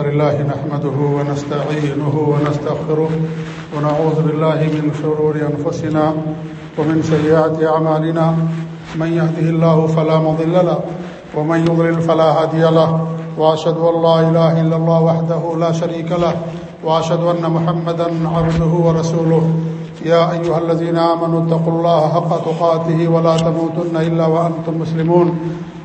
الحمد لله نحمده ونستعينه ونستغفره ونعوذ بالله من شرور أنفسنا ومن سيئات أعمالنا. من يهده الله فلا مضل له ومن يضلل فلا هادي له. وأشهد أن لا إله إلا الله وحده لا شريك له. وأشهد أن محمدا عبده ورسوله. يا أيها الذين آمنوا اتقوا الله حق تقاته ولا تموتن إلا وأنتم مسلمون.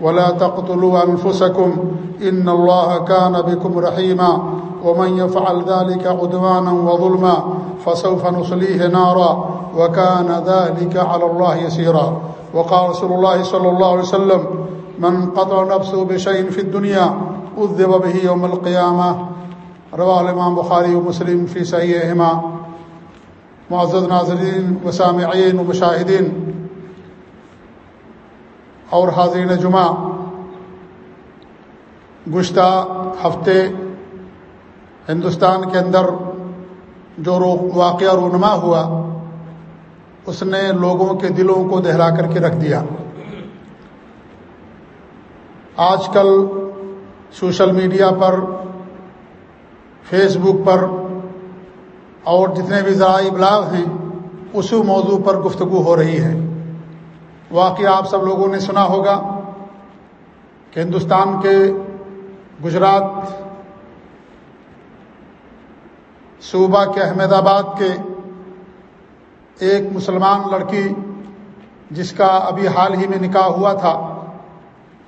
ولا تقتلوا أنفسكم إن الله كان بكم رحيما ومن يفعل ذلك عدوانا وظلما فسوف نصليه نارا وكان ذلك على الله يسيرا وقال رسول الله صلى الله عليه وسلم من قطع نفسه بشيء في الدنيا أذب به يوم القيامة رواه الإمام بخاري ومسلم في سيئهما معزز ناظرین وسامعین و مشاہدین اور حاضرین جمعہ گشتہ ہفتے ہندوستان کے اندر جو واقعہ رونما ہوا، اس نے لوگوں کے دلوں کو دہرا کر کے رکھ دیا۔ آج کل سوشل میڈیا پر فیس بک پر اور جتنے بھی ذرائع ابلاغ ہیں، اسی موضوع پر گفتگو ہو رہی ہے۔ واقعہ آپ سب لوگوں نے سنا ہوگا کہ ہندوستان کے گجرات، صوبہ کے احمد آباد کے ایک مسلمان لڑکی جس کا ابھی حال ہی میں نکاح ہوا تھا،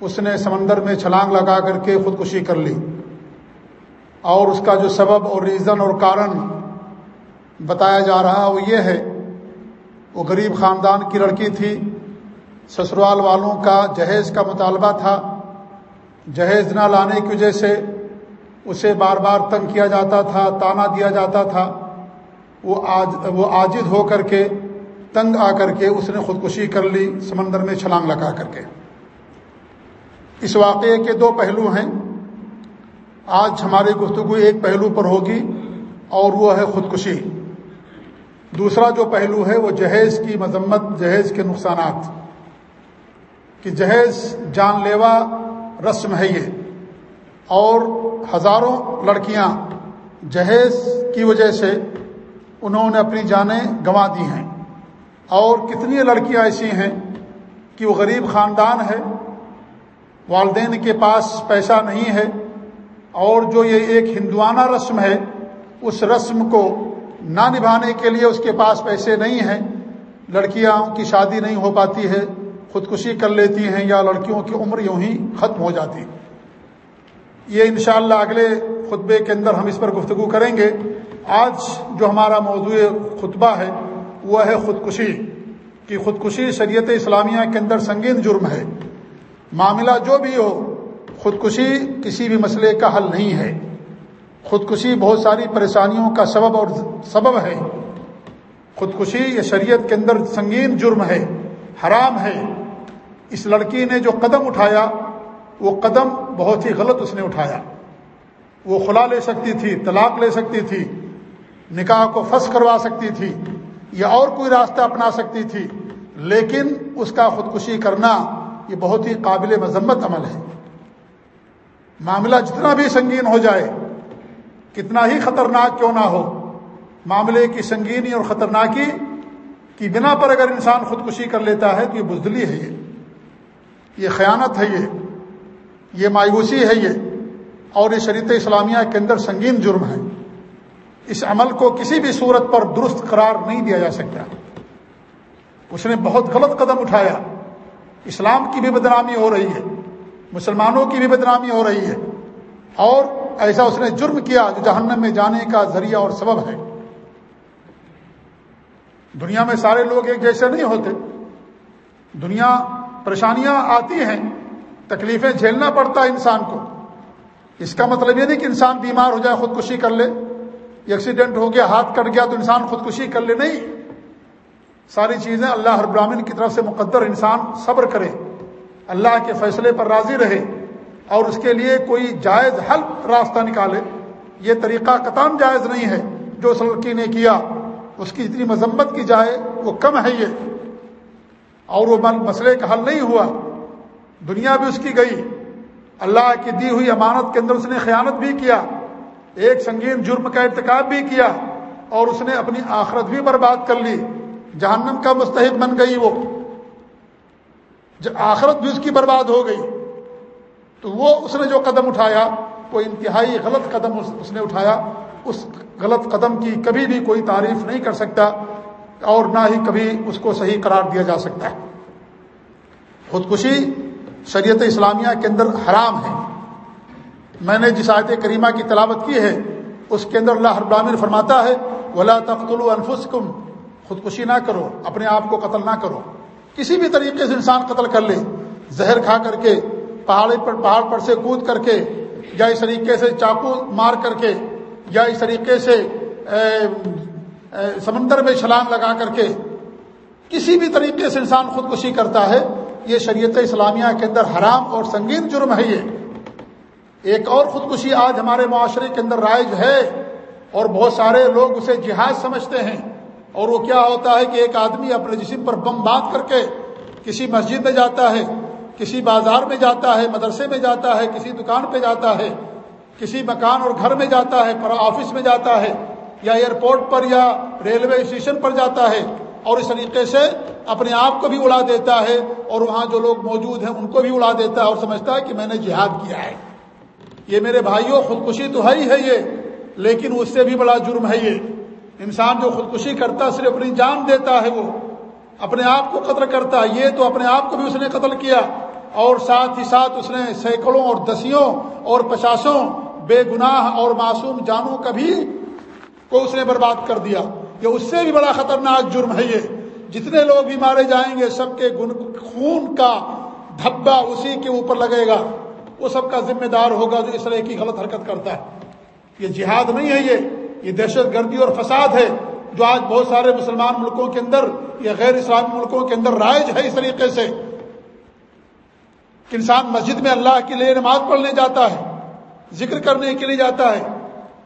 اس نے سمندر میں چھلانگ لگا کر کے خودکشی کر لی۔ اور اس کا جو سبب اور ریزن اور کارن بتایا جا رہا وہ یہ ہے، وہ غریب خاندان کی لڑکی تھی۔ سسرال والوں کا جہیز کا مطالبہ تھا۔ جہیز نہ لانے کی وجہ سے اسے بار بار تنگ کیا جاتا تھا، تانا دیا جاتا تھا۔ وہ آج، وہ عاجد ہو کر کے، تنگ آ کر کے اس نے خودکشی کر لی، سمندر میں چھلانگ لگا کر کے۔ اس واقعے کے دو پہلو ہیں۔ آج ہماری گفتگو ایک پہلو پر ہوگی اور وہ ہے خودکشی۔ دوسرا جو پہلو ہے، وہ جہیز کی مذمت، جہیز کے نقصانات۔ کہ جہیز جان لیوا رسم ہے یہ۔ اور ہزاروں لڑکیاں جہیز کی وجہ سے انہوں نے اپنی جانیں گنوا دی ہیں۔ اور کتنی لڑکیاں ایسی ہیں کہ وہ غریب خاندان ہے، والدین کے پاس پیسہ نہیں ہے، اور جو یہ ایک ہندوانہ رسم ہے، اس رسم کو نہ نبھانے کے لیے اس کے پاس پیسے نہیں ہیں۔ لڑکیاں کی شادی نہیں ہو پاتی ہے۔ خودکشی کر لیتی ہیں یا لڑکیوں کی عمر یوں ہی ختم ہو جاتی یہ انشاءاللہ اگلے خطبے کے اندر ہم اس پر گفتگو کریں گے۔ آج جو ہمارا موضوع خطبہ ہے، وہ ہے خودکشی۔ کہ خودکشی شریعت اسلامیہ کے اندر سنگین جرم ہے۔ معاملہ جو بھی ہو، خودکشی کسی بھی مسئلے کا حل نہیں ہے۔ خودکشی بہت ساری پریشانیوں کا سبب اور سبب ہے۔ خودکشی یہ شریعت کے اندر سنگین جرم ہے، حرام ہے۔ اس لڑکی نے جو قدم اٹھایا، وہ قدم بہت ہی غلط اس نے اٹھایا۔ وہ خلا لے سکتی تھی، طلاق لے سکتی تھی، نکاح کو پھنس کروا سکتی تھی، یا اور کوئی راستہ اپنا سکتی تھی۔ لیکن اس کا خودکشی کرنا یہ بہت ہی قابل مذمت عمل ہے۔ معاملہ جتنا بھی سنگین ہو جائے، کتنا ہی خطرناک کیوں نہ ہو، معاملے کی سنگینی اور خطرناکی کی بنا پر اگر انسان خودکشی کر لیتا ہے تو یہ بزدلی ہے۔ یہ یہ خیانت ہے یہ یہ مایوسی ہے یہ، اور یہ شریعت اسلامیہ کے اندر سنگین جرم ہے۔ اس عمل کو کسی بھی صورت پر درست قرار نہیں دیا جا سکتا۔ اس نے بہت غلط قدم اٹھایا۔ اسلام کی بھی بدنامی ہو رہی ہے، مسلمانوں کی بھی بدنامی ہو رہی ہے، اور ایسا اس نے جرم کیا جو جہنم میں جانے کا ذریعہ اور سبب ہے۔ دنیا میں سارے لوگ ایک جیسے نہیں ہوتے۔ دنیا پریشانیاں آتی ہیں، تکلیفیں جھیلنا پڑتا ہے انسان کو۔ اس کا مطلب یہ نہیں کہ انسان بیمار ہو جائے، خودکشی کر لے۔ ایکسیڈنٹ ہو گیا، ہاتھ کٹ گیا تو انسان خودکشی کر لے۔ نہیں۔ ساری چیزیں اللہ ہر براہین کی طرف سے مقدر انسان صبر کرے۔ اللہ کے فیصلے پر راضی رہے۔ اور اس کے لیے کوئی جائز حل راستہ نکالے۔ یہ طریقہ قطام جائز نہیں ہے۔ جو اس لڑکی نے کیا، اس کی جتنی مذمت کی جائے، وہ کم ہے یہ۔ اور وہ مسئلے کا حل نہیں ہوا۔ دنیا بھی اس کی گئی۔ اللہ کی دی ہوئی امانت کے اندر اس نے خیانت بھی کیا۔ ایک سنگین جرم کا ارتکاب بھی کیا اور اس نے اپنی آخرت بھی برباد کر لی۔ جہنم کا مستحق بن گئی وہ۔ آخرت بھی اس کی برباد ہو گئی، تو وہ اس نے جو قدم اٹھایا، وہ انتہائی غلط قدم اس نے اٹھایا۔ اس غلط قدم کی کبھی بھی کوئی تعریف نہیں کر سکتا۔ اور نہ ہی کبھی اس کو صحیح قرار دیا جا سکتا ہے۔ خودکشی شریعت اسلامیہ کے اندر حرام ہے۔ میں نے جس آیت کریمہ کی تلاوت کی ہے، اس کے اندر اللہ ابراہین فرماتا ہے، ولا تخت الفسکم خودکشی نہ کرو، اپنے آپ کو قتل نہ کرو۔ کسی بھی طریقے سے انسان قتل کر لے، زہر کھا کر کے، پہاڑی پر، پہاڑ پر سے کود کر کے، یا اس طریقے سے چاقو مار کر کے، یا اس طریقے سے سمندر میں چھلانگ لگا کر کے کسی بھی طریقے سے انسان خودکشی کرتا ہے، یہ شریعت اسلامیہ کے اندر حرام اور سنگین جرم ہے یہ۔ ایک اور خودکشی آج ہمارے معاشرے کے اندر رائج ہے اور بہت سارے لوگ اسے جہاز سمجھتے ہیں۔ اور وہ کیا ہوتا ہے کہ ایک آدمی اپنے جسم پر بم باندھ کر کے کسی مسجد میں جاتا ہے، کسی بازار میں جاتا ہے، مدرسے میں جاتا ہے، کسی دکان پہ جاتا ہے، کسی مکان اور گھر میں جاتا ہے، پر آفس میں جاتا ہے۔ یا ایئرپورٹ پر یا ریلوے اسٹیشن پر جاتا ہے اور اس طریقے سے اپنے آپ کو بھی اڑا دیتا ہے اور وہاں جو لوگ موجود ہیں ان کو بھی اڑا دیتا ہے اور سمجھتا ہے کہ میں نے جہاد کیا ہے۔ یہ میرے بھائیوں، خودکشی تو ہے ہی ہے یہ، لیکن اس سے بھی بڑا جرم ہے یہ۔ انسان جو خودکشی کرتا ہے، صرف اپنی جان دیتا ہے وہ، اپنے آپ کو قتل کرتا ہے۔ یہ تو اپنے آپ کو بھی اس نے قتل کیا۔ اور ساتھ ہی ساتھ اس نے سینکڑوں اور دسیوں اور پچاسوں بے گناہ اور معصوم جانوں کا بھی کو اس نے برباد کر دیا۔ یہ اس سے بھی بڑا خطرناک جرم ہے یہ۔ جتنے لوگ بھی مارے جائیں گے، سب کے خون کا دھبا اسی کے اوپر لگے گا۔ وہ سب کا ذمہ دار ہوگا جو اس طرح کی غلط حرکت کرتا ہے۔ یہ جہاد نہیں ہے یہ۔ یہ دہشت گردی اور فساد ہے، جو آج بہت سارے مسلمان ملکوں کے اندر یا غیر اسلامی ملکوں کے اندر رائج ہے اس طریقے سے۔ کہ انسان مسجد میں اللہ کے لیے نماز پڑھنے جاتا ہے، ذکر کرنے کے لیے جاتا ہے،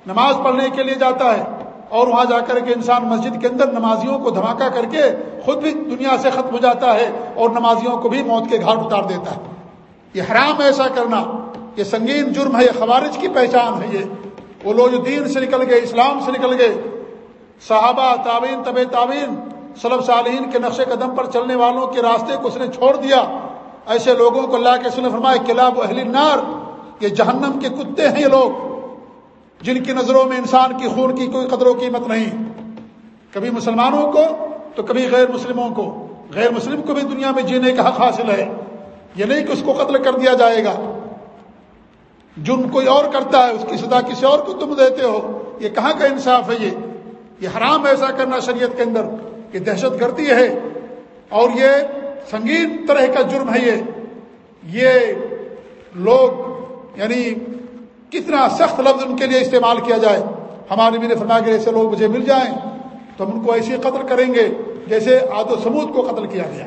نماز پڑھنے کے لیے جاتا ہے۔ اور وہاں جا کر کے انسان مسجد کے اندر نمازیوں کو دھماکہ کر کے خود بھی دنیا سے ختم ہو جاتا ہے اور نمازیوں کو بھی موت کے گھاٹ اتار دیتا ہے۔ یہ حرام ایسا کرنا۔ یہ سنگین جرم ہے، یہ خوارج کی پہچان ہے یہ۔ وہ لوگ جو دین سے نکل گئے، اسلام سے نکل گئے۔ صحابہ تعوین طب تعوین صلب صالحین کے نقش قدم پر چلنے والوں کے راستے کو اس نے چھوڑ دیا۔ ایسے لوگوں کو اللہ کے سن فرمائے کلاب اہل نار یہ جہنم کے کتے ہیں یہ لوگ۔ جن کی نظروں میں انسان کی خون کی کوئی قدر و قیمت نہیں۔ کبھی مسلمانوں کو تو کبھی غیر مسلموں کو۔ غیر مسلم کو بھی دنیا میں جینے کا حق حاصل ہے۔ یہ نہیں کہ اس کو قتل کر دیا جائے گا۔ جرم کوئی اور کرتا ہے، اس کی سزا کسی اور کو تم دیتے ہو۔ یہ کہاں کا انصاف ہے یہ؟ یہ حرام ایسا کرنا شریعت کے اندر۔ یہ دہشت گردی ہے۔ اور یہ سنگین طرح کا جرم ہے یہ۔ یہ لوگ یعنی کتنا سخت لفظ ان کے لیے استعمال کیا جائے۔ ہمارے بھی نے فرمایا کہ ایسے لوگ مجھے مل جائیں تو ہم ان کو ایسی قتل کریں گے جیسے آد و سمود کو قتل کیا گیا۔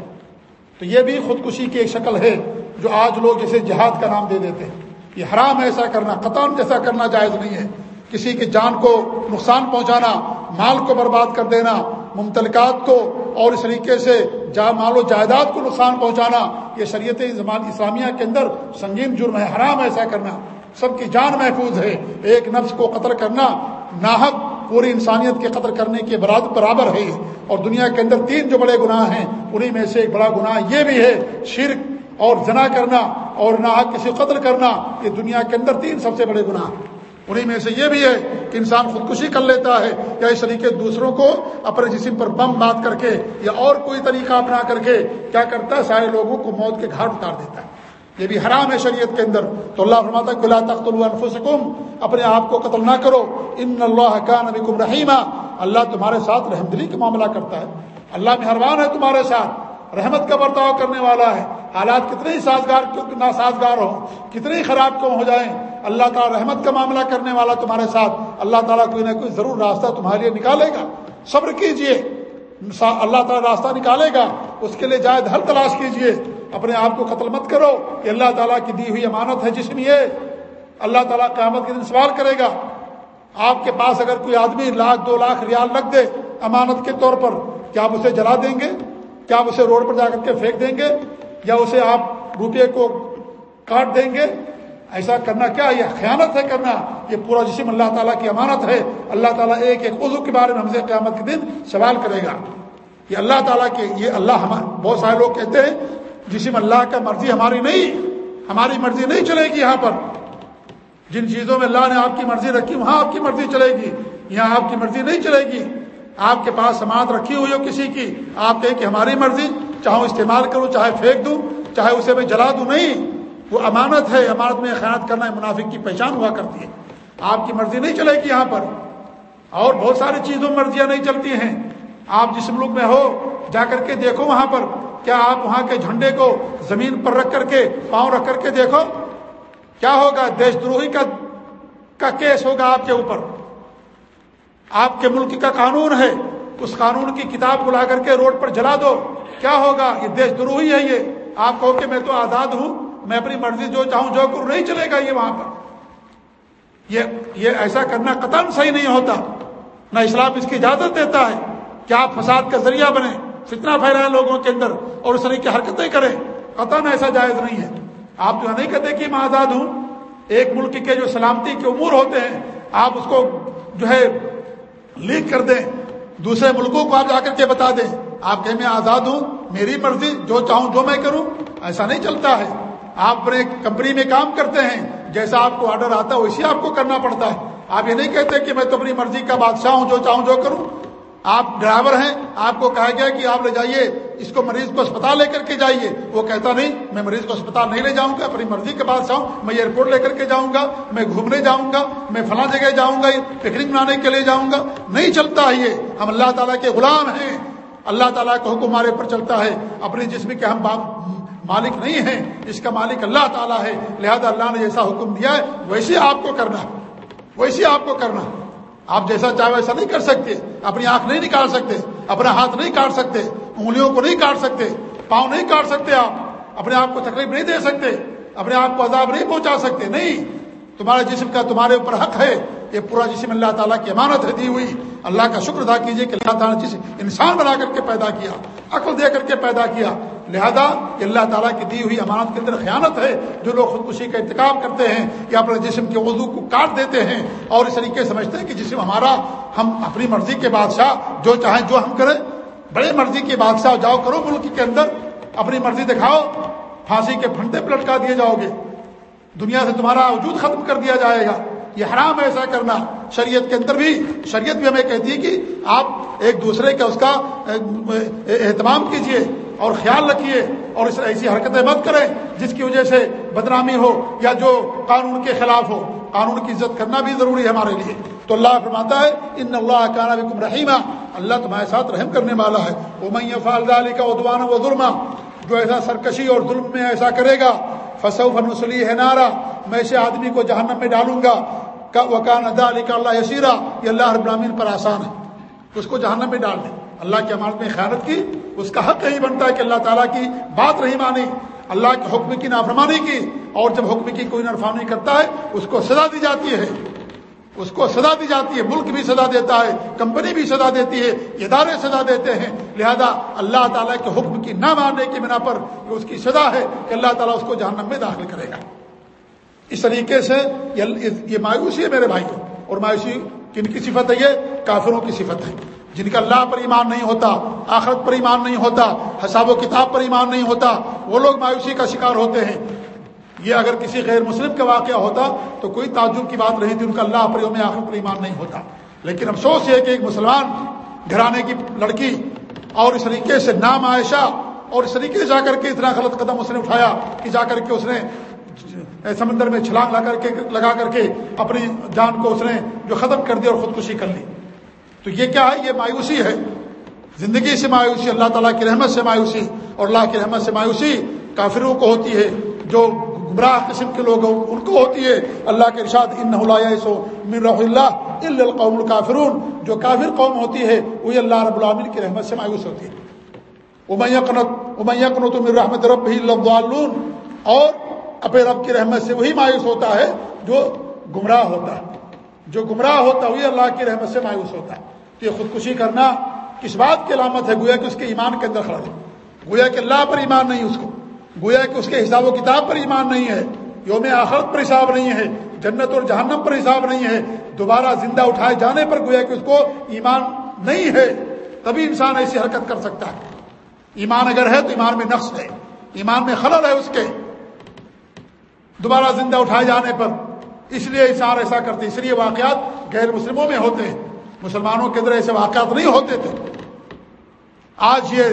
تو یہ بھی خودکشی کی ایک شکل ہے جو آج لوگ جیسے جہاد کا نام دے دیتے ہیں۔ یہ حرام ایسا کرنا قطام جیسا کرنا جائز نہیں ہے۔ کسی کی جان کو نقصان پہنچانا، مال کو برباد کر دینا، ممتلکات کو اور اس طریقے سے جا مال و جائیداد کو نقصان پہنچانا، یہ شریعت اسلامیہ کے اندر سنگین جرم ہے، حرام ایسا کرنا۔ سب کی جان محفوظ ہے۔ ایک نفس کو قتل کرنا ناحق پوری انسانیت کے قتل کرنے کے برابر ہے۔ اور دنیا کے اندر تین جو بڑے گناہ ہیں انہیں میں سے ایک بڑا گناہ یہ بھی ہے، شرک اور جنا کرنا اور نہ کسی قتل کرنا۔ یہ دنیا کے اندر تین سب سے بڑے گناہ۔ ہیں انہیں میں سے یہ بھی ہے کہ انسان خودکشی کر لیتا ہے یا اس طریقے دوسروں کو اپنے جسم پر بم بات کر کے یا اور کوئی طریقہ اپنا کر کے کیا کرتا ہے؟ سارے لوگوں کو موت کے گھاٹ اتار دیتا ہے۔ یہ بھی حرام ہے شریعت کے اندر تو اللہ فرماتا کلا تخت الفسکم اپنے آپ کو قتل نہ کرو۔ ان اللہ کا نبی کم رحیمہ اللہ تمہارے ساتھ رحم دلی کا معاملہ کرتا ہے۔ اللہ مہربان ہے تمہارے ساتھ، رحمت کا برتاؤ کرنے والا ہے۔ حالات کتنے ہی سازگار ناسازگار ہوں، کتنے ہی خراب کیوں ہو جائیں۔ اللہ تعالیٰ رحمت کا معاملہ کرنے والا تمہارے ساتھ، اللہ تعالیٰ کوئی نہ کوئی ضرور راستہ تمہارے لیے نکالے گا۔ صبر کیجیے۔ اللہ تعالیٰ راستہ نکالے گا۔ اس کے لیے جائز حل تلاش کیجیے۔ اپنے آپ کو قتل مت کرو کہ اللہ تعالیٰ کی دی ہوئی امانت ہے، جسم یہ۔ اللہ تعالیٰ قیامت کے دن سوال کرے گا، آپ کے پاس اگر کوئی آدمی لاکھ، دو لاکھ ریال رکھ دے امانت کے طور پر، کیا آپ اسے جلا دیں گے؟ کیا آپ اسے روڈ پر جا کر کے پھینک دیں گے؟ یا اسے آپ روپے کو کاٹ دیں گے؟ ایسا کرنا کیا؟ یہ خیانت ہے کرنا۔ یہ پورا جسم اللہ تعالیٰ کی امانت ہے۔ اللہ تعالیٰ ایک ایک عضو کے بارے میں ہم سے قیامت کے دن سوال کرے گا۔ یہ اللہ تعالیٰ کے، یہ اللہ ہم، بہت سارے لوگ کہتے ہیں جسم اللہ کا مرضی ہماری نہیں، ہماری مرضی نہیں چلے گی یہاں پر۔ جن چیزوں میں اللہ نے آپ کی مرضی رکھی، وہاں آپ کی مرضی چلے گی۔ یہاں آپ کی مرضی نہیں چلے گی۔ آپ کے پاس سماعت رکھی ہوئی ہو کسی کی، آپ کہیں کہ ہماری مرضی، چاہوں استعمال کروں، چاہے پھینک دوں، چاہے اسے میں جلا دوں، نہیں۔ وہ امانت ہے، امانت میں خیانت کرنا منافق کی پہچان ہوا کرتی ہے۔ آپ کی مرضی نہیں چلے گی یہاں پر۔ اور بہت ساری چیزوں مرضیاں نہیں چلتی ہیں۔ آپ جس ملک میں ہو، جا کر کے دیکھو وہاں پر۔ کیا آپ وہاں کے جھنڈے کو زمین پر رکھ کر کے پاؤں رکھ کر کے دیکھو؟ کیا ہوگا؟ دیش دروہی کا کا کیس ہوگا آپ کے اوپر۔ آپ کے ملک کا قانون ہے۔ اس قانون کی کتاب کو لا کر کے روڈ پر جلا دو۔ کیا ہوگا؟ یہ دیش دروہی ہے یہ۔ آپ کہو کہ میں تو آزاد ہوں۔ میں اپنی مرضی جو چاہوں جو کروں، نہیں چلے گا یہ وہاں پر۔ یہ یہ ایسا کرنا قطن صحیح نہیں ہوتا۔ نہ اسلام اس کی اجازت دیتا ہے۔ کہ آپ فساد کا ذریعہ بنے فتنہ پھیلائیں لوگوں کے اندر اور اس طرح کی حرکتیں کریں قطن ایسا جائز نہیں ہے۔ آپ جو نہیں کہتے کہ میں آزاد ہوں، ایک ملک کے جو سلامتی کے امور ہوتے ہیں، آپ اس کو جو ہے لیک کر دیں، دوسرے ملکوں کو آپ جا کر کے بتا دیں، آپ کہیں میں آزاد ہوں، میری مرضی، جو چاہوں، جو میں کروں، ایسا نہیں چلتا ہے۔ آپ اپنے کمپنی میں کام کرتے ہیں، جیسا آپ کو آرڈر آتا ہے، ویسے آپ کو کرنا پڑتا ہے۔ آپ یہ نہیں کہتے کہ میں تو اپنی مرضی کا بادشاہ ہوں، جو چاہوں، جو کروں۔ آپ ڈرائیور ہیں، آپ کو کہا گیا کہ آپ لے جائیے، اس کو مریض کو اسپتال لے کر کے جائیے۔ وہ کہتا نہیں، میں مریض کو اسپتال نہیں لے جاؤں گا، اپنی مرضی کے بادشاہ ہوں میں ایئرپورٹ لے کر کے جاؤں گا، میں گھومنے جاؤں گا، میں فلاں جگہ جاؤں گا، پکنک منانے کے لیے جاؤں گا۔ نہیں چلتا ہے یہ۔ ہم اللہ تعالیٰ کے غلام ہیں۔ اللہ تعالیٰ کا حکم ہمارے پر چلتا ہے۔ اپنی جسم کے ہم مالک نہیں ہیں، اس کا مالک اللہ تعالیٰ ہے۔ لہذا اللہ نے جیسا حکم دیا ہے، ویسے آپ کو کرنا۔ ویسے آپ کو کرنا۔ آپ جیسا چاہے ویسا نہیں کر سکتے۔ اپنی آنکھ نہیں نکال سکتے۔ اپنا ہاتھ نہیں کاٹ سکتے۔ انگلیوں کو نہیں کاٹ سکتے۔ پاؤں نہیں کاٹ سکتے آپ۔ اپنے آپ کو تکلیف نہیں دے سکتے۔ اپنے آپ کو عذاب نہیں پہنچا سکتے۔ نہیں۔ تمہارے جسم کا تمہارے اوپر حق ہے۔ یہ پورا جسم اللہ تعالیٰ کی امانت ہے دی ہوئی۔ اللہ کا شکر ادا کیجیے کہ اللہ تعالیٰ نے جسم انسان بنا کر کے پیدا کیا، عقل دے کر کے پیدا کیا لہذا یہ اللہ تعالیٰ کی دی ہوئی امانت کے اندر خیانت ہے۔ جو لوگ خودکشی کا انتخاب کرتے ہیں یا اپنے جسم کے وضو کو کاٹ دیتے ہیں اور اس طریقے سمجھتے ہیں کہ جسم ہمارا، ہم اپنی مرضی کے بادشاہ جو چاہیں جو ہم کریں، بڑے مرضی کے بادشاہ جاؤ کرو ملک کے اندر، اپنی مرضی دکھاؤ، پھانسی کے پھنٹے پہ لٹکا دیے جاؤ گے۔ دنیا سے تمہارا وجود ختم کر دیا جائے گا۔ یہ حرام ہے ایسا کرنا۔ شریعت کے اندر بھی، شریعت بھی ہمیں کہتی ہے کہ آپ ایک دوسرے کا اس کا اہتمام کیجیے۔ اور خیال رکھیے اور اس ایسی حرکتیں مت کریں جس کی وجہ سے بدنامی ہو یا جو قانون کے خلاف ہو۔ قانون کی عزت کرنا بھی ضروری ہے ہمارے لیے۔ تو اللہ فرماتا ہے، ان اللہ کا بکم رحیمہ اللہ تمہارے ساتھ رحم کرنے والا ہے۔ وہ میں علی کا ادوان و ظلم جو ایسا سرکشی اور ظلم میں ایسا کرے گا فصو فنسلی ہے نارا، میں اسے آدمی کو جہنم میں ڈالوں گا۔ وکان ادا علی کا اللہ یسیرا یہ اللہ رب العالمین پر آسان ہے۔ اس کو جہنم میں ڈال دیں۔ اللہ کی امانت میں خیانت کی، اس کا حق یہی بنتا ہے کہ اللہ تعالیٰ کی بات نہیں مانی، اللہ کے حکم کی نافرمانی کی، اور جب حکم کی کوئی نافرمانی کرتا ہے، اس کو سزا دی جاتی ہے۔ اس کو سزا دی جاتی ہے، ملک بھی سزا دیتا ہے، کمپنی بھی سزا دیتی ہے، ادارے سزا دیتے ہیں۔ لہذا اللہ تعالیٰ کے حکم کی نہ ماننے کی بنا پر اس کی سزا ہے کہ اللہ تعالیٰ اس کو جہنم میں داخل کرے گا۔ اس طریقے سے یہ مایوسی ہے میرے بھائی اور مایوسی کن کی صفت ہے یہ؟ کافروں کی صفت ہے۔ جن کا اللہ پر ایمان نہیں ہوتا، آخرت پر ایمان نہیں ہوتا، حساب و کتاب پر ایمان نہیں ہوتا، وہ لوگ مایوسی کا شکار ہوتے ہیں۔ یہ اگر کسی غیر مسلم کا واقعہ ہوتا تو کوئی تعجب کی بات نہیں تھی، ان کا اللہ پر یوم آخر پر ایمان نہیں ہوتا۔ لیکن افسوس یہ کہ ایک مسلمان گھرانے کی لڑکی اور اس طریقے سے نام عائشہ اور اس طریقے سے جا کر کے اتنا غلط قدم اس نے اٹھایا کہ جا کر کے اس نے سمندر میں چھلانگ لگا کر کے، لگا کر کے اپنی جان کو اس نے جو ختم کر دی اور خودکشی کر لی۔ تو یہ کیا ہے؟ یہ مایوسی ہے۔ زندگی سے مایوسی، اللہ تعالیٰ کی رحمت سے مایوسی اور اللہ کی رحمت سے مایوسی کافروں کو ہوتی ہے۔ جو گمراہ قسم کے لوگ ان کو ہوتی ہے۔ اللہ کے ارشاد ان من رح اللہ القوم الکافرون جو کافر قوم ہوتی ہے، وہی اللہ رب العامن کی رحمت سے مایوس ہوتی ہے۔ امیقنت امیقنت من رحمت رب ہی اور اپنے رب کی رحمت سے وہی مایوس ہوتا ہے جو گمراہ ہوتا ہے۔ جو گمراہ ہوتا ہے، وہی اللہ کی رحمت سے مایوس ہوتا ہے۔ تو یہ خودکشی کرنا کس بات کی علامت ہے، گویا کہ اس کے ایمان کے اندر کھڑا ہے گویا کہ اللہ پر ایمان نہیں اس کو۔ گویا کہ اس کے حساب و کتاب پر ایمان نہیں ہے۔ یوم آخرت پر حساب نہیں ہے، جنت اور جہنم پر حساب نہیں ہے۔ دوبارہ زندہ اٹھائے جانے پر گویا کہ اس کو ایمان نہیں ہے۔ تبھی انسان ایسی حرکت کر سکتا ہے۔ ایمان اگر ہے تو ایمان میں نقص ہے۔ ایمان میں خلل ہے اس کے۔ دوبارہ زندہ اٹھائے جانے پر۔ اس لیے اشار ایسا کرتے اس لیے واقعات غیر مسلموں میں ہوتے ہیں۔ مسلمانوں کے اندر ایسے واقعات نہیں ہوتے تھے۔ آج یہ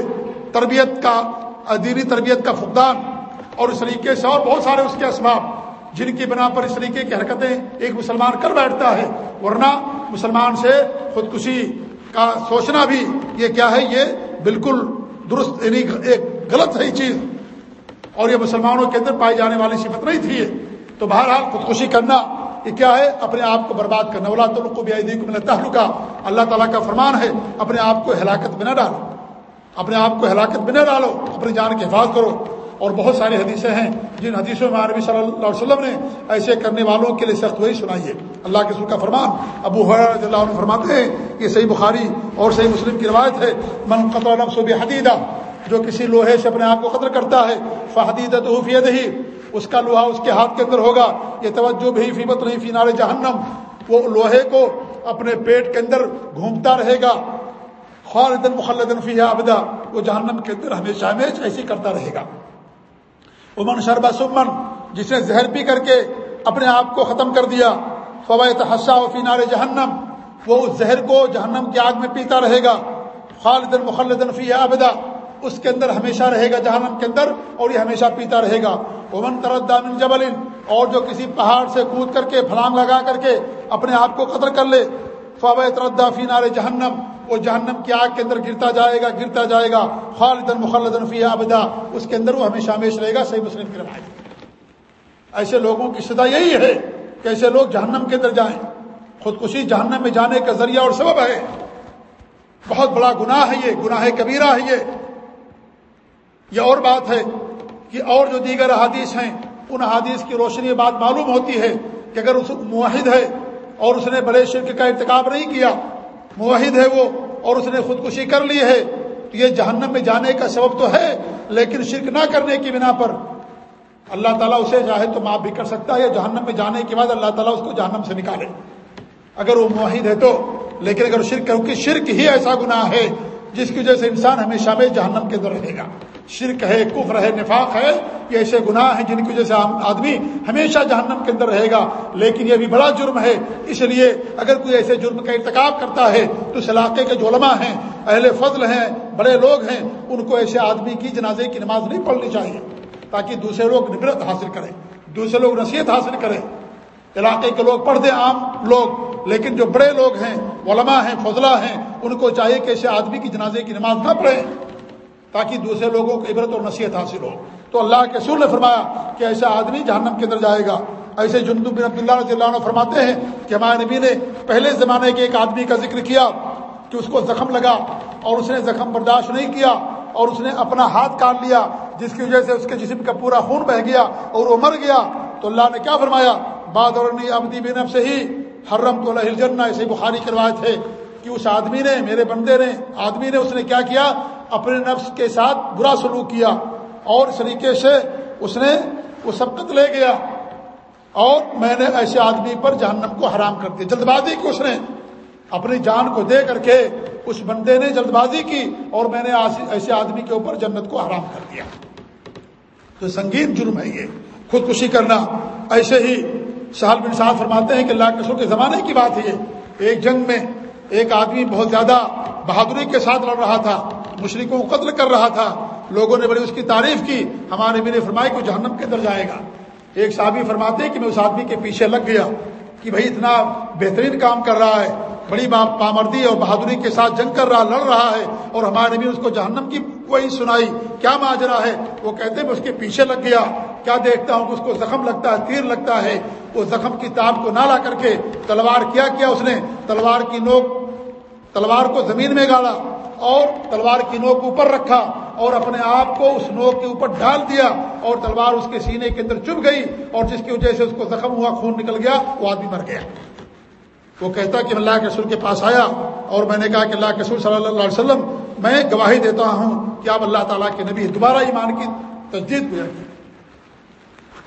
تربیت کا، دینی تربیت کا فقدان اور اس طریقے سے اور بہت سارے اس کے اسباب جن کی بنا پر اس طریقے کی حرکتیں ایک مسلمان کر بیٹھتا ہے۔ ورنہ مسلمان سے خودکشی کا سوچنا بھی یہ کیا ہے، یہ بالکل درست یعنی ایک غلط ہے چیز۔ اور یہ مسلمانوں کے اندر پائی جانے والی صفت نہیں تھی تو بہرحال خودکشی کرنا یہ کیا ہے؟ اپنے آپ کو برباد کرنا۔ اولا تو کو ملتا کا اللہ تعالیٰ کا فرمان ہے، اپنے آپ کو ہلاکت میں نہ ڈالو۔ اپنے آپ کو ہلاکت میں نہ ڈالو، اپنی جان کی حفاظ کرو۔ اور بہت ساری حدیثیں ہیں، جن حدیثوں میں عربی صلی اللہ علیہ وسلم نے ایسے کرنے والوں کے لیے سخت وہی سنائی ہے۔ اللہ کے سر کا فرمان، ابو رضی اللہ عنہ فرماتے ہیں یہ صحیح بخاری اور صحیح مسلم کی روایت ہے، من قطع نفس و حدیدہ جو کسی لوہے سے اپنے آپ کو قدر کرتا ہے فحدید حفیت ہی اس کا لوہا اس کے ہاتھ کے اندر ہوگا۔ یہ توجہ بھی فیمت نہیں، فی نار جہنم۔ وہ لوہے کو اپنے پیٹ کے اندر گھومتا رہے گا۔ خالدن مخلدن فی آبدا وہ جہنم کے اندر ہمیشہ ہمیشہ ایسی کرتا رہے گا۔ امن شربا سمن جس نے زہر پی کر کے اپنے آپ کو ختم کر دیا۔ فوائد حسا و فی نار جہنم وہ اس زہر کو جہنم کی آگ میں پیتا رہے گا۔ خالدن مخلدن فی آبدا اس کے اندر ہمیشہ رہے گا جہنم کے اندر اور یہ ہمیشہ پیتا رہے گا۔ امن تردا من جبل اور جو کسی پہاڑ سے کود کر کے، پھلانگ لگا کر کے اپنے آپ کو قتل کر لے فوائے تردا فی نار جہنم وہ جہنم کی آگ کے اندر گرتا جائے گا، گرتا جائے گا۔ خالدن مخلدن فی آبدا اس کے اندر وہ ہمیشہ ہمیشہ رہے گا۔ صحیح مسلم کی روایت ایسے لوگوں کی سزا یہی ہے کہ ایسے لوگ جہنم کے اندر جائیں۔ خودکشی جہنم میں جانے کا ذریعہ اور سبب ہے۔ بہت بڑا گناہ ہے یہ، گناہ کبیرہ ہے یہ۔ یہ اور بات ہے کہ اور جو دیگر احادیث ہیں، ان احادیث کی روشنی بات معلوم ہوتی ہے کہ اگر اس معاہد ہے اور اس نے بڑے شرک کا ارتکاب نہیں کیا معاہد ہے وہ اور اس نے خودکشی کر لی ہے، تو یہ جہنم میں جانے کا سبب تو ہے، لیکن شرک نہ کرنے کی بنا پر اللہ تعالیٰ اسے چاہے تو معاف بھی کر سکتا ہے جہنم میں جانے کے بعد اللہ تعالیٰ اس کو جہنم سے نکالے۔ اگر وہ معاہد ہے تو، لیکن اگر شرک کیونکہ شرک ہی ایسا گناہ ہے جس کی وجہ سے انسان ہمیشہ میں جہنم کے اندر رہے گا۔ شرک ہے، کفر ہے، نفاق ہے، یہ ایسے گناہ ہیں جن کی وجہ سے آدمی ہمیشہ جہنم کے اندر رہے گا۔ لیکن یہ بھی بڑا جرم ہے۔ اس لیے اگر کوئی ایسے جرم کا ارتکاب کرتا ہے، تو اس علاقے کے جو علماء ہیں، اہل فضل ہیں، بڑے لوگ ہیں، ان کو ایسے آدمی کی جنازے کی نماز نہیں پڑھنی چاہیے، تاکہ دوسرے لوگ نبرت حاصل کریں، دوسرے لوگ نصیحت حاصل کریں۔ علاقے کے لوگ پڑھ دیں عام لوگ، لیکن جو بڑے لوگ ہیں، علماء ہیں فضلہ ہیں، ان کو چاہیے کہ ایسے آدمی کی جنازے کی نماز نہ پڑھیں۔ تاکہ دوسرے لوگوں کو عبرت اور نصیحت حاصل ہو۔ تو اللہ کے سور نے فرمایا کہ ایسا آدمی جہنم کے اندر جائے گا۔ ایسے جندو بن عبد اللہ رضی اللہ عنہ فرماتے ہیں کہ ہمارے نبی نے پہلے زمانے کے ایک آدمی کا ذکر کیا کہ اس کو زخم لگا اور اس نے زخم برداشت نہیں کیا اور اس نے اپنا ہاتھ کاٹ لیا، جس کی وجہ سے اس کے جسم کا پورا خون بہ گیا اور وہ مر گیا۔ تو اللہ نے کیا فرمایا؟ بعد اور ابدی بن سے ہی حرم تو اللہ جن ایسے بخاری کی روایت ہے کہ اس آدمی نے، میرے بندے نے، آدمی نے اس نے کیا کیا؟ اپنے نفس کے ساتھ برا سلوک کیا اور اس طریقے سے اس نے وہ سبقت لے گیا اور میں نے ایسے آدمی پر جہنم کو حرام کر دیا۔ جلد بازی کی اس نے۔ اپنی جان کو دے کر کے اس بندے نے جلد بازی کی اور میں نے ایسے آدمی کے اوپر جنت کو حرام کر دیا۔ تو سنگین جرم ہے یہ۔ خودکشی کرنا۔ ایسے ہی شہل بن صاحب فرماتے ہیں کہ اللہ کے کے زمانے کی بات ہے یہ۔ ایک جنگ میں ایک آدمی بہت زیادہ بہادری کے ساتھ لڑ رہا تھا۔ مشرقوں کو قتل کر رہا تھا۔ لوگوں نے بڑی اس کی تعریف کی۔ ہمارے بھی نے فرمائی کو جہنم کے اندر جائے گا۔ ایک صحابی فرماتے ہیں کہ میں اس آدمی کے پیچھے لگ گیا کہ بھائی اتنا بہترین کام کر رہا ہے، بڑی پامردی اور بہادری کے ساتھ جنگ کر رہا، لڑ رہا ہے اور ہمارے بھی اس کو جہنم کی وہی سنائی، کیا ماجرا ہے؟ وہ کہتے ہیں میں اس کے پیچھے لگ گیا۔ کیا دیکھتا ہوں کہ اس کو زخم لگتا ہے، تیر لگتا ہے؟ وہ زخم کی تاب کو نہ لا کر کے تلوار کیا کیا اس نے؟ تلوار کی نوک تلوار کو زمین میں گاڑا اور تلوار کی نوک اوپر رکھا اور اپنے آپ کو اس نوک کے اوپر ڈال دیا اور تلوار اس کے سینے کے اندر چپ گئی اور جس کی وجہ سے اس کو زخم ہوا، خون نکل گیا، وہ آدمی مر گیا۔ وہ کہتا کہ اللہ کے رسول کے پاس آیا اور میں نے کہا کہ اللہ کے رسول صلی اللہ علیہ وسلم، میں گواہی دیتا ہوں کہ آپ اللہ تعالیٰ کے نبی دوبارہ ایمان کی تجدید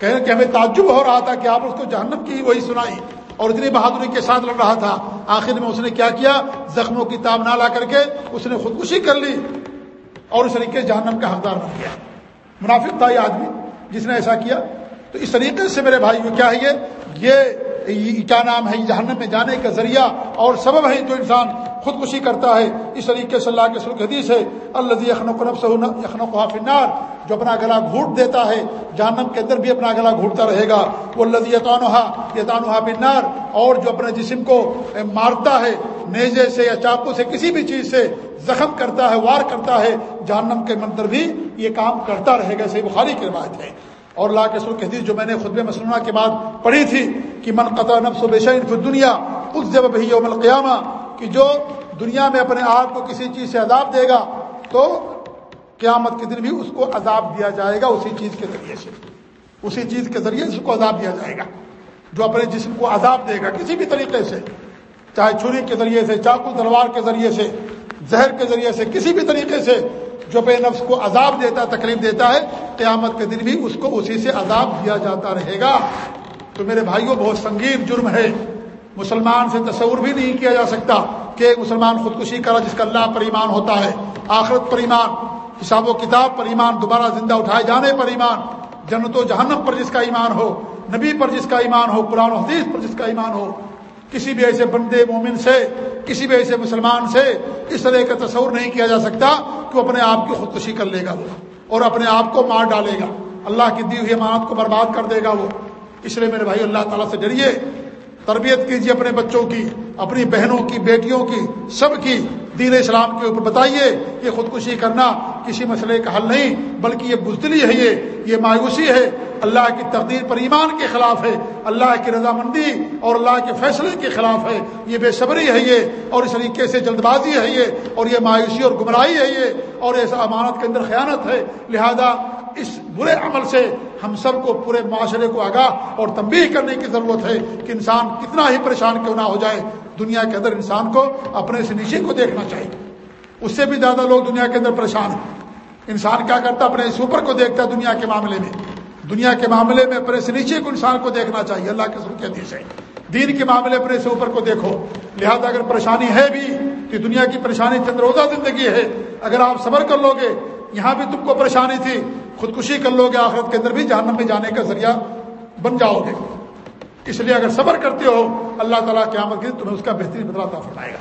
کہیں کہ ہمیں تعجب ہو رہا تھا کہ آپ اس کو جہنم کی وہی سنائی۔ اور اتنی بہادری کے ساتھ لڑ رہا تھا۔ آخر میں اس نے کیا کیا؟ زخموں کی تاب نہ لا کر کے اس نے خودکشی کر لی اور اس طریقے سے جہنم کا حقدار بن گیا۔ منافق تھا یہ آدمی جس نے ایسا کیا۔ تو اس طریقے سے میرے بھائی کو کیا ہے یہ کیا نام ہے جہنم میں جانے کا ذریعہ اور سبب ہے جو انسان خودکشی کرتا ہے۔ اس طریقے سے اللہ کے سلک حدیث ہے اللہ یخن فنار جو اپنا گلا گھوٹ دیتا ہے، جہنم کے اندر بھی اپنا گلا گھوٹتا رہے گا۔ وہ اللہ یتانحا یتانحا فنار اور جو اپنے جسم کو مارتا ہے، نیزے سے یا چاقو سے کسی بھی چیز سے زخم کرتا ہے، وار کرتا ہے، جہنم کے منتر بھی یہ کام کرتا رہے گا۔ صحیح بخاری کی روایت ہے۔ اور اللہ کے سر حدیث جو میں نے خطب مسلمہ کے بعد پڑھی تھی کہ من قطع نفس و بے فی دنیا اس جب بھی یوم القیامہ، کہ جو دنیا میں اپنے آپ کو کسی چیز سے عذاب دے گا، تو قیامت کے دن بھی اس کو عذاب دیا جائے گا، اسی چیز کے ذریعے سے۔ اسی چیز کے ذریعے اس کو عذاب دیا جائے گا۔ جو اپنے جسم کو عذاب دے گا، کسی بھی طریقے سے، چاہے چھری کے ذریعے سے، چاقو تلوار کے ذریعے سے، زہر کے ذریعے سے، کسی بھی طریقے سے جو بے نفس کو عذاب دیتا ہے، تکلیف دیتا ہے، قیامت کے دن بھی اس کو اسی سے عذاب دیا جاتا رہے گا۔ تو میرے بھائیوں، بہت سنگین جرم ہے۔ مسلمان سے تصور بھی نہیں کیا جا سکتا کہ ایک مسلمان خودکشی کرا جس کا اللہ پر ایمان ہوتا ہے، آخرت پر ایمان، حساب و کتاب پر ایمان، دوبارہ زندہ اٹھائے جانے پر ایمان، جنت و جہنم پر جس کا ایمان ہو، نبی پر جس کا ایمان ہو، قرآن و حدیث پر جس کا ایمان ہو۔ کسی بھی ایسے بندے، مومن سے، کسی بھی ایسے مسلمان سے اس طرح کا تصور نہیں کیا جا سکتا کہ وہ اپنے آپ کی خودکشی کر لے گا وہ اور اپنے آپ کو مار ڈالے گا۔ اللہ کی دی ہوئی امانت کو برباد کر دے گا وہ۔ اس لیے میرے بھائی اللہ تعالیٰ سے ڈریے تربیت کیجیے اپنے بچوں کی۔ اپنی بہنوں کی، بیٹیوں کی، سب کی دین اسلام کے اوپر بتائیے کہ خودکشی کرنا کسی مسئلے کا حل نہیں، بلکہ یہ بزدلی ہے، یہ یہ مایوسی ہے۔ اللہ کی تقدیر پر ایمان کے خلاف ہے، اللہ کی رضامندی اور اللہ کے فیصلے کے خلاف ہے۔ یہ بے صبری ہے یہ، اور اس طریقے سے جلد بازی ہے یہ، اور یہ مایوسی اور گمراہی ہے یہ، اور ایسا امانت کے اندر خیانت ہے۔ لہذا اس برے عمل سے ہم سب کو پورے معاشرے کو آگاہ اور تنبیہ کرنے کی ضرورت ہے کہ انسان کتنا ہی پریشان کیوں نہ ہو جائے۔ دنیا کے اندر انسان کو اپنے سے نیچے کو دیکھنا چاہیے۔ اس سے بھی زیادہ لوگ دنیا کے اندر پریشان ہیں۔ انسان کیا کرتا ہے؟ اپنے سوپر کو دیکھتا ہے دنیا کے معاملے میں۔ دنیا کے معاملے میں اپنے سے نیچے کو انسان کو دیکھنا چاہیے۔ اللہ کے سر کے ہے۔ دین کے معاملے اپنے سے اوپر کو دیکھو۔ لہذا اگر پریشانی ہے بھی کہ دنیا کی پریشانی چند روزہ زندگی ہے۔ اگر آپ صبر کر لو گے، یہاں بھی تم کو پریشانی تھی۔ خودکشی کر لو گے، آخرت کے اندر بھی جہنم میں جانے کا ذریعہ بن جاؤ گے۔ اس لیے اگر صبر کرتے ہو، اللہ تعالیٰ قیامت کی تمہیں اس کا بہترین بدلا عطا فرمائے گا۔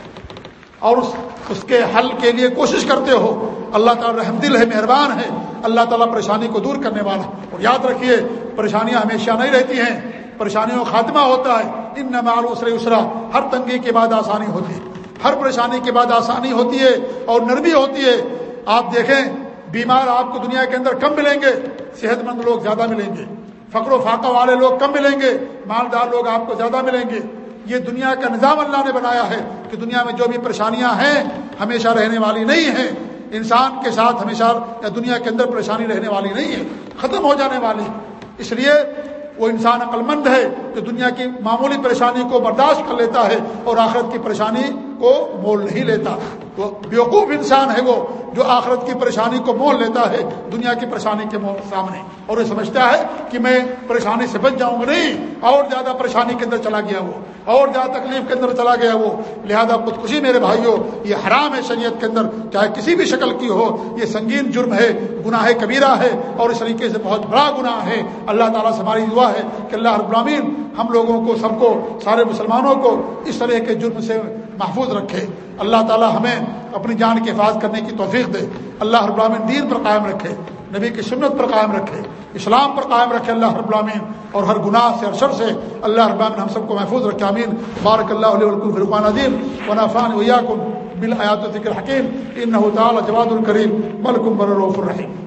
اور اس اس کے حل کے لیے کوشش کرتے ہو۔ اللہ تعالیٰ رحم دل ہے، مہربان ہے۔ اللہ تعالیٰ پریشانی کو دور کرنے والا اور یاد رکھیے، پریشانیاں ہمیشہ نہیں رہتی ہیں۔ پریشانیوں کا خاتمہ ہوتا ہے۔ ان نمال اسرے اسرا ہر تنگی کے بعد آسانی ہوتی ہے۔ ہر پریشانی کے بعد آسانی ہوتی ہے اور نرمی ہوتی ہے۔ آپ دیکھیں، بیمار آپ کو دنیا کے اندر کم ملیں گے، صحت مند لوگ زیادہ ملیں گے۔ فقر و فاقہ والے لوگ کم ملیں گے، مالدار لوگ آپ کو زیادہ ملیں گے۔ یہ دنیا کا نظام اللہ نے بنایا ہے کہ دنیا میں جو بھی پریشانیاں ہیں، ہمیشہ رہنے والی نہیں ہیں۔ انسان کے ساتھ ہمیشہ یا دنیا کے اندر پریشانی رہنے والی نہیں ہے، ختم ہو جانے والی۔ اس لیے وہ انسان عقل مند ہے جو دنیا کی معمولی پریشانی کو برداشت کر لیتا ہے اور آخرت کی پریشانی کو مول نہیں لیتا۔ وہ بیوقوف انسان ہے وہ جو آخرت کی پریشانی کو مول لیتا ہے، دنیا کی پریشانی کے سامنے۔ اور یہ سمجھتا ہے کہ میں پریشانی سے بچ جاؤں گا نہیں، اور زیادہ پریشانی کے اندر چلا گیا وہ، اور زیادہ تکلیف کے اندر چلا گیا وہ۔ لہذا خودکشی میرے بھائیوں یہ حرام ہے شریعت کے اندر، چاہے کسی بھی شکل کی ہو، یہ سنگین جرم ہے، گناہ کبیرہ ہے، اور اس طریقے سے بہت بڑا گناہ ہے۔ اللہ تعالیٰ سے ہماری دعا ہے کہ اللہ رب العالمین ہم لوگوں کو، سب کو، سارے مسلمانوں کو اس طرح کے جرم سے محفوظ رکھے۔ اللہ تعالی ہمیں اپنی جان کی حفاظت کرنے کی توفیق دے۔ اللہ رب العالمین دین پر قائم رکھے، نبی کی سنت پر قائم رکھے، اسلام پر قائم رکھے۔ اللہ رب العالمین اور ہر گناہ سے، ہر شر سے اللہ رب العالمین ہم سب کو محفوظ رکھے۔ امین بارک اللہ علیہ فرقان عظیم ونافان ویاکم بالآیات ذکر حکیم۔ انه تعالی جواد الکریم۔ ملکم الرحیم۔